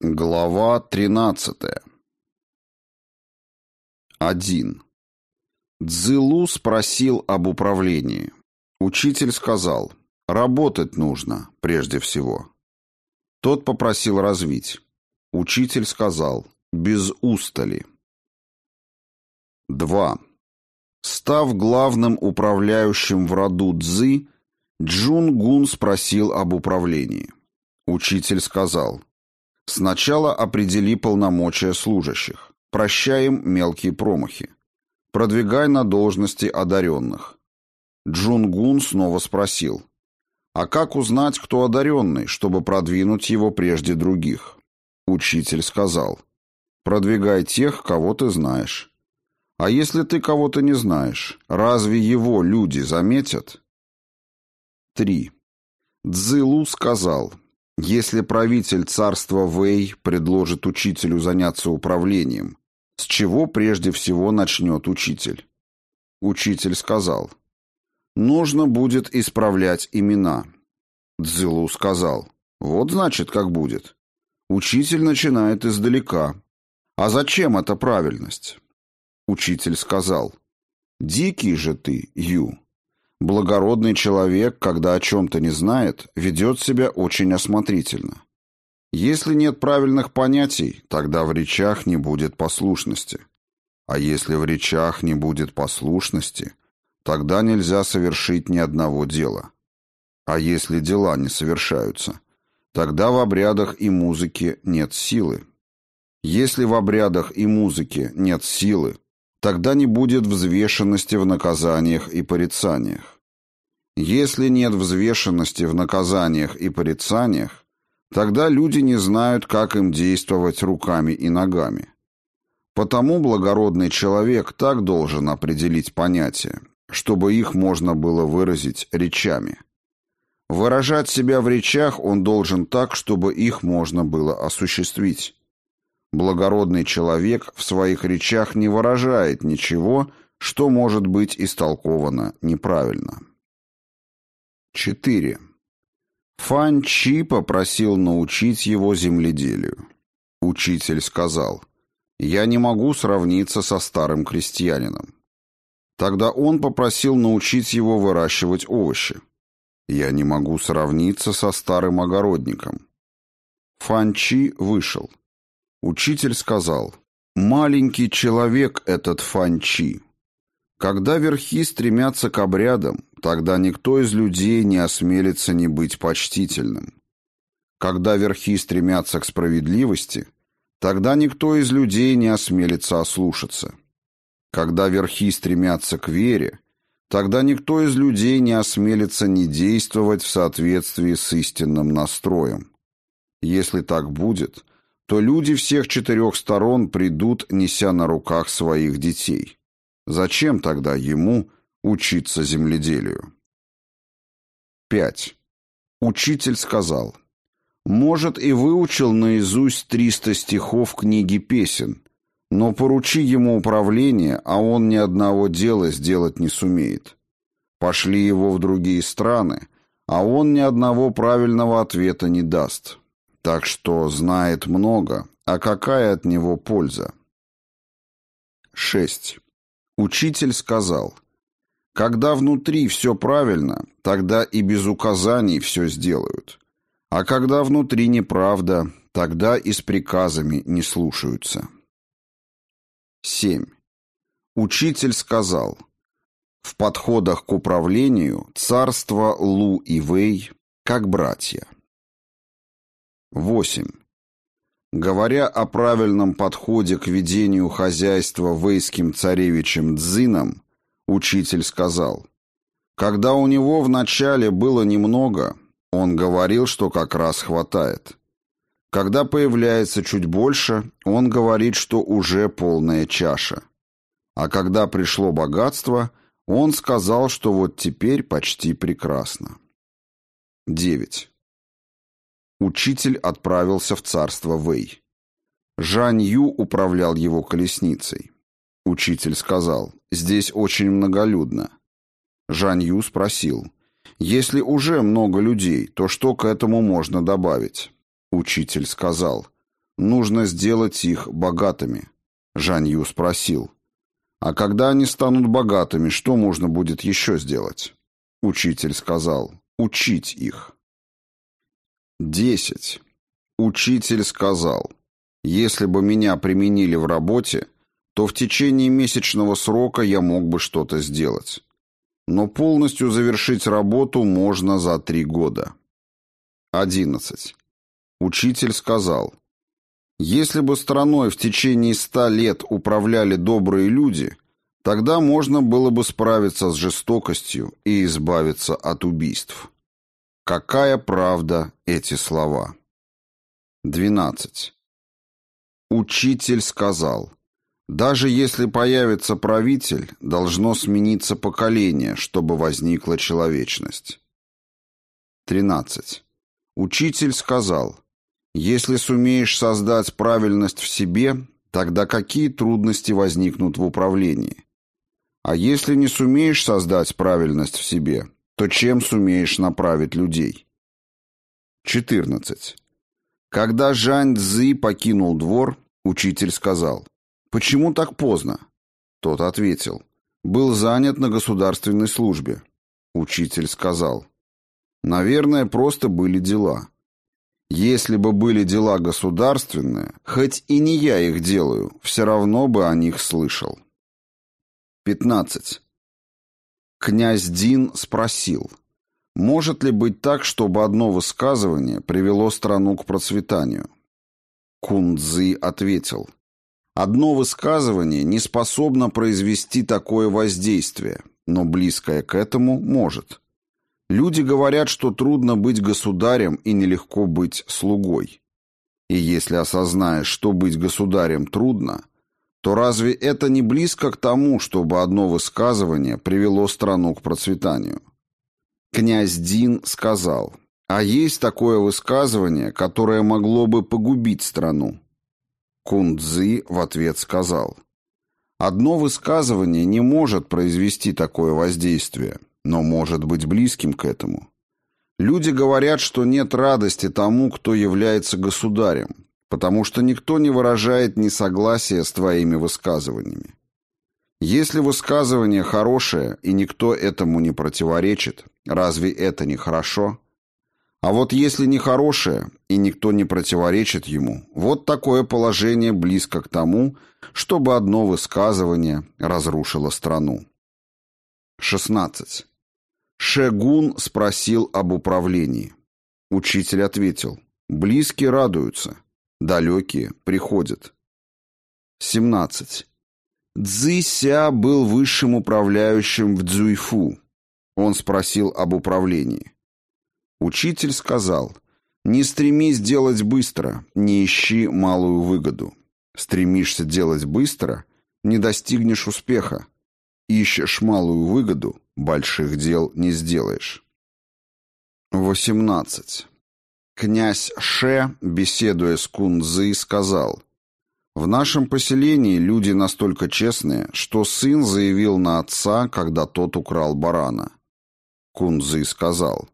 Глава 13. 1. Цзылу спросил об управлении. Учитель сказал, работать нужно, прежде всего. Тот попросил развить. Учитель сказал, без устали. 2. Став главным управляющим в роду Цзы, Джун Гун спросил об управлении. Учитель сказал, Сначала определи полномочия служащих. Прощаем мелкие промахи. Продвигай на должности одаренных. Джунгун снова спросил. А как узнать, кто одаренный, чтобы продвинуть его прежде других? Учитель сказал. Продвигай тех, кого ты знаешь. А если ты кого-то не знаешь, разве его люди заметят? 3. Цзылу сказал. Если правитель царства Вэй предложит учителю заняться управлением, с чего прежде всего начнет учитель? Учитель сказал, нужно будет исправлять имена. Цзилу сказал, вот значит, как будет. Учитель начинает издалека. А зачем эта правильность? Учитель сказал, дикий же ты, Ю. Благородный человек, когда о чем-то не знает, ведет себя очень осмотрительно. Если нет правильных понятий, тогда в речах не будет послушности. А если в речах не будет послушности, тогда нельзя совершить ни одного дела. А если дела не совершаются, тогда в обрядах и музыке нет силы. Если в обрядах и музыке нет силы, Тогда не будет взвешенности в наказаниях и порицаниях. Если нет взвешенности в наказаниях и порицаниях, тогда люди не знают, как им действовать руками и ногами. Потому благородный человек так должен определить понятия, чтобы их можно было выразить речами. Выражать себя в речах он должен так, чтобы их можно было осуществить. Благородный человек в своих речах не выражает ничего, что может быть истолковано неправильно. 4. Фан Чи попросил научить его земледелию. Учитель сказал, «Я не могу сравниться со старым крестьянином». Тогда он попросил научить его выращивать овощи. «Я не могу сравниться со старым огородником». Фан Чи вышел. Учитель сказал, «Маленький человек этот Фанчи. Когда верхи стремятся к обрядам, тогда никто из людей не осмелится не быть почтительным. Когда верхи стремятся к справедливости, тогда никто из людей не осмелится ослушаться. Когда верхи стремятся к вере, тогда никто из людей не осмелится не действовать в соответствии с истинным настроем. Если так будет – то люди всех четырех сторон придут, неся на руках своих детей. Зачем тогда ему учиться земледелию? 5. Учитель сказал, «Может, и выучил наизусть триста стихов книги песен, но поручи ему управление, а он ни одного дела сделать не сумеет. Пошли его в другие страны, а он ни одного правильного ответа не даст. Так что знает много, а какая от него польза? 6. Учитель сказал, когда внутри все правильно, тогда и без указаний все сделают. А когда внутри неправда, тогда и с приказами не слушаются. 7. Учитель сказал, в подходах к управлению царство Лу и Вэй как братья. 8. Говоря о правильном подходе к ведению хозяйства вейским царевичем Дзином, учитель сказал, «Когда у него вначале было немного, он говорил, что как раз хватает. Когда появляется чуть больше, он говорит, что уже полная чаша. А когда пришло богатство, он сказал, что вот теперь почти прекрасно». 9. Учитель отправился в царство Вэй. Жань Ю управлял его колесницей. Учитель сказал, здесь очень многолюдно. Жань Ю спросил, если уже много людей, то что к этому можно добавить? Учитель сказал, нужно сделать их богатыми. Жанью спросил. А когда они станут богатыми, что можно будет еще сделать? Учитель сказал. Учить их. Десять. Учитель сказал. Если бы меня применили в работе, то в течение месячного срока я мог бы что-то сделать. Но полностью завершить работу можно за три года. Одиннадцать. Учитель сказал. Если бы страной в течение ста лет управляли добрые люди, тогда можно было бы справиться с жестокостью и избавиться от убийств. Какая правда эти слова? 12. Учитель сказал, даже если появится правитель, должно смениться поколение, чтобы возникла человечность. 13. Учитель сказал, если сумеешь создать правильность в себе, тогда какие трудности возникнут в управлении? А если не сумеешь создать правильность в себе, то чем сумеешь направить людей? 14. Когда Жань Цзы покинул двор, учитель сказал, «Почему так поздно?» Тот ответил, «Был занят на государственной службе». Учитель сказал, «Наверное, просто были дела». Если бы были дела государственные, хоть и не я их делаю, все равно бы о них слышал. 15. Князь Дин спросил, может ли быть так, чтобы одно высказывание привело страну к процветанию? Кунцзы ответил, одно высказывание не способно произвести такое воздействие, но близкое к этому может. Люди говорят, что трудно быть государем и нелегко быть слугой. И если осознаешь, что быть государем трудно, то разве это не близко к тому, чтобы одно высказывание привело страну к процветанию? Князь Дин сказал, а есть такое высказывание, которое могло бы погубить страну? Кунцзы в ответ сказал, одно высказывание не может произвести такое воздействие, но может быть близким к этому. Люди говорят, что нет радости тому, кто является государем, потому что никто не выражает несогласия с твоими высказываниями. Если высказывание хорошее, и никто этому не противоречит, разве это не хорошо? А вот если не хорошее, и никто не противоречит ему, вот такое положение близко к тому, чтобы одно высказывание разрушило страну. 16. Шегун спросил об управлении. Учитель ответил, близкие радуются, далекие приходят. 17. Цзися был высшим управляющим в Цзуйфу. Он спросил об управлении. Учитель сказал, не стремись делать быстро, не ищи малую выгоду. Стремишься делать быстро, не достигнешь успеха. Ищешь малую выгоду, больших дел не сделаешь. 18. Князь Ше, беседуя с Кунзы, сказал, «В нашем поселении люди настолько честные, что сын заявил на отца, когда тот украл барана». Кунзы сказал,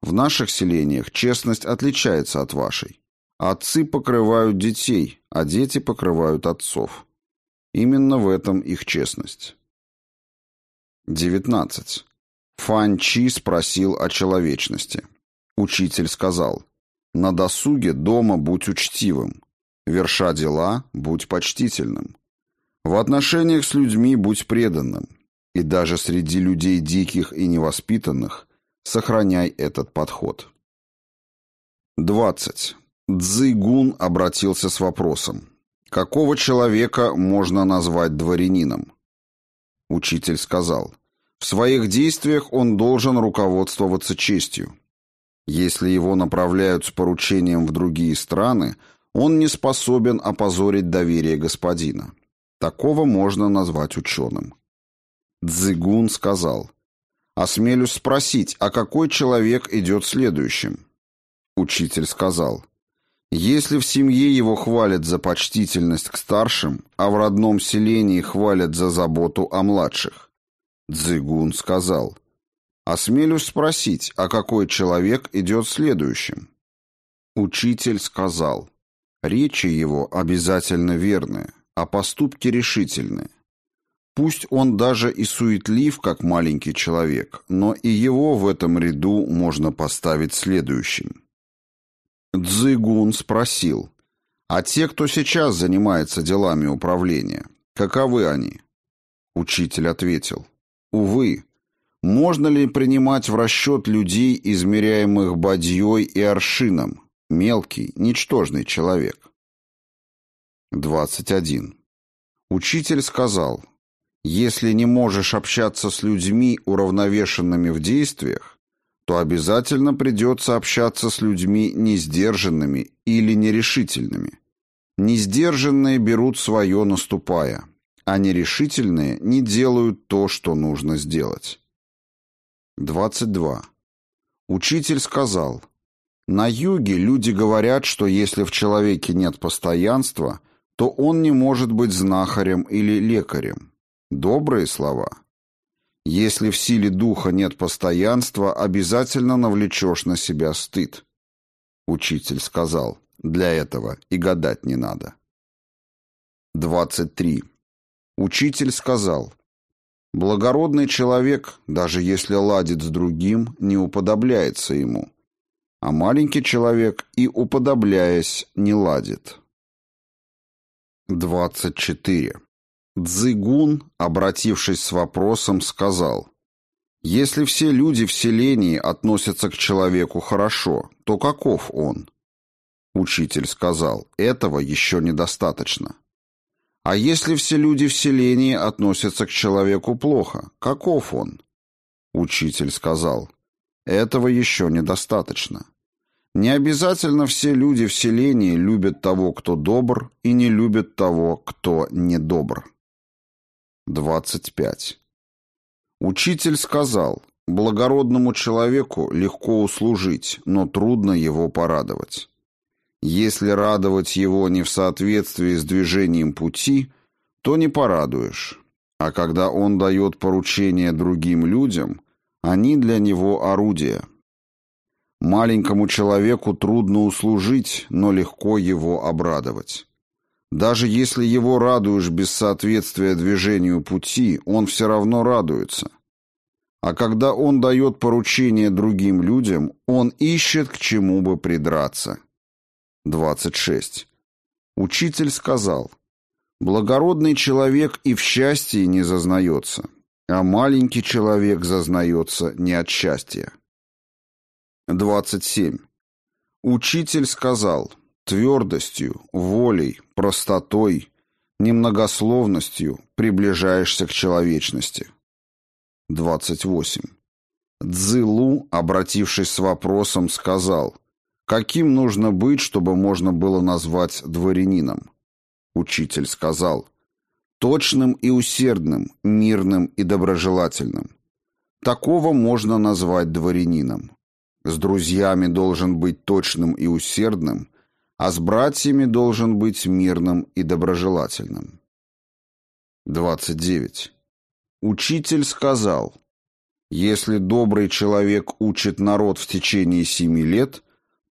«В наших селениях честность отличается от вашей. Отцы покрывают детей, а дети покрывают отцов. Именно в этом их честность». 19. Фан Чи спросил о человечности. Учитель сказал, «На досуге дома будь учтивым, верша дела, будь почтительным, в отношениях с людьми будь преданным, и даже среди людей диких и невоспитанных сохраняй этот подход». 20. Цзыгун обратился с вопросом, «Какого человека можно назвать дворянином?» Учитель сказал, в своих действиях он должен руководствоваться честью. Если его направляют с поручением в другие страны, он не способен опозорить доверие господина. Такого можно назвать ученым. Цзыгун сказал, «Осмелюсь спросить, а какой человек идет следующим?» Учитель сказал, если в семье его хвалят за почтительность к старшим, а в родном селении хвалят за заботу о младших. Цзыгун сказал, «Осмелюсь спросить, а какой человек идет следующим?» Учитель сказал, Речи его обязательно верные, а поступки решительные. Пусть он даже и суетлив, как маленький человек, но и его в этом ряду можно поставить следующим. Цзыгун спросил, а те, кто сейчас занимается делами управления, каковы они? Учитель ответил, увы, можно ли принимать в расчет людей, измеряемых бадьей и аршином, мелкий, ничтожный человек? 21. Учитель сказал, если не можешь общаться с людьми, уравновешенными в действиях, то обязательно придется общаться с людьми несдержанными или нерешительными. Несдержанные берут свое, наступая, а нерешительные не делают то, что нужно сделать. 22. Учитель сказал, «На юге люди говорят, что если в человеке нет постоянства, то он не может быть знахарем или лекарем. Добрые слова. Если в силе духа нет постоянства, обязательно навлечешь на себя стыд. Учитель сказал, для этого и гадать не надо. 23. Учитель сказал, благородный человек, даже если ладит с другим, не уподобляется ему, а маленький человек и уподобляясь не ладит. 24. Цзыгун, обратившись с вопросом, сказал, «Если все люди в селении относятся к человеку хорошо, то каков он?» Учитель сказал, «Этого еще недостаточно». «А если все люди в селении относятся к человеку плохо, каков он?» Учитель сказал, «Этого еще недостаточно». Не обязательно все люди в селении любят того, кто добр, и не любят того, кто недобр. 25. Учитель сказал, благородному человеку легко услужить, но трудно его порадовать. Если радовать его не в соответствии с движением пути, то не порадуешь. А когда он дает поручения другим людям, они для него орудия. Маленькому человеку трудно услужить, но легко его обрадовать. Даже если его радуешь без соответствия движению пути, он все равно радуется. А когда он дает поручение другим людям, он ищет к чему бы придраться. 26. Учитель сказал, «Благородный человек и в счастье не зазнается, а маленький человек зазнается не от счастья». 27. Учитель сказал, Твердостью, волей, простотой, немногословностью приближаешься к человечности. 28. Цзылу, обратившись с вопросом, сказал, «Каким нужно быть, чтобы можно было назвать дворянином?» Учитель сказал, «Точным и усердным, мирным и доброжелательным. Такого можно назвать дворянином. С друзьями должен быть точным и усердным, а с братьями должен быть мирным и доброжелательным. 29. Учитель сказал, если добрый человек учит народ в течение семи лет,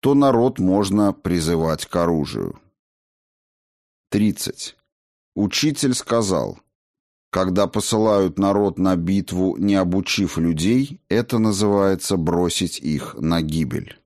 то народ можно призывать к оружию. 30. Учитель сказал, когда посылают народ на битву, не обучив людей, это называется бросить их на гибель.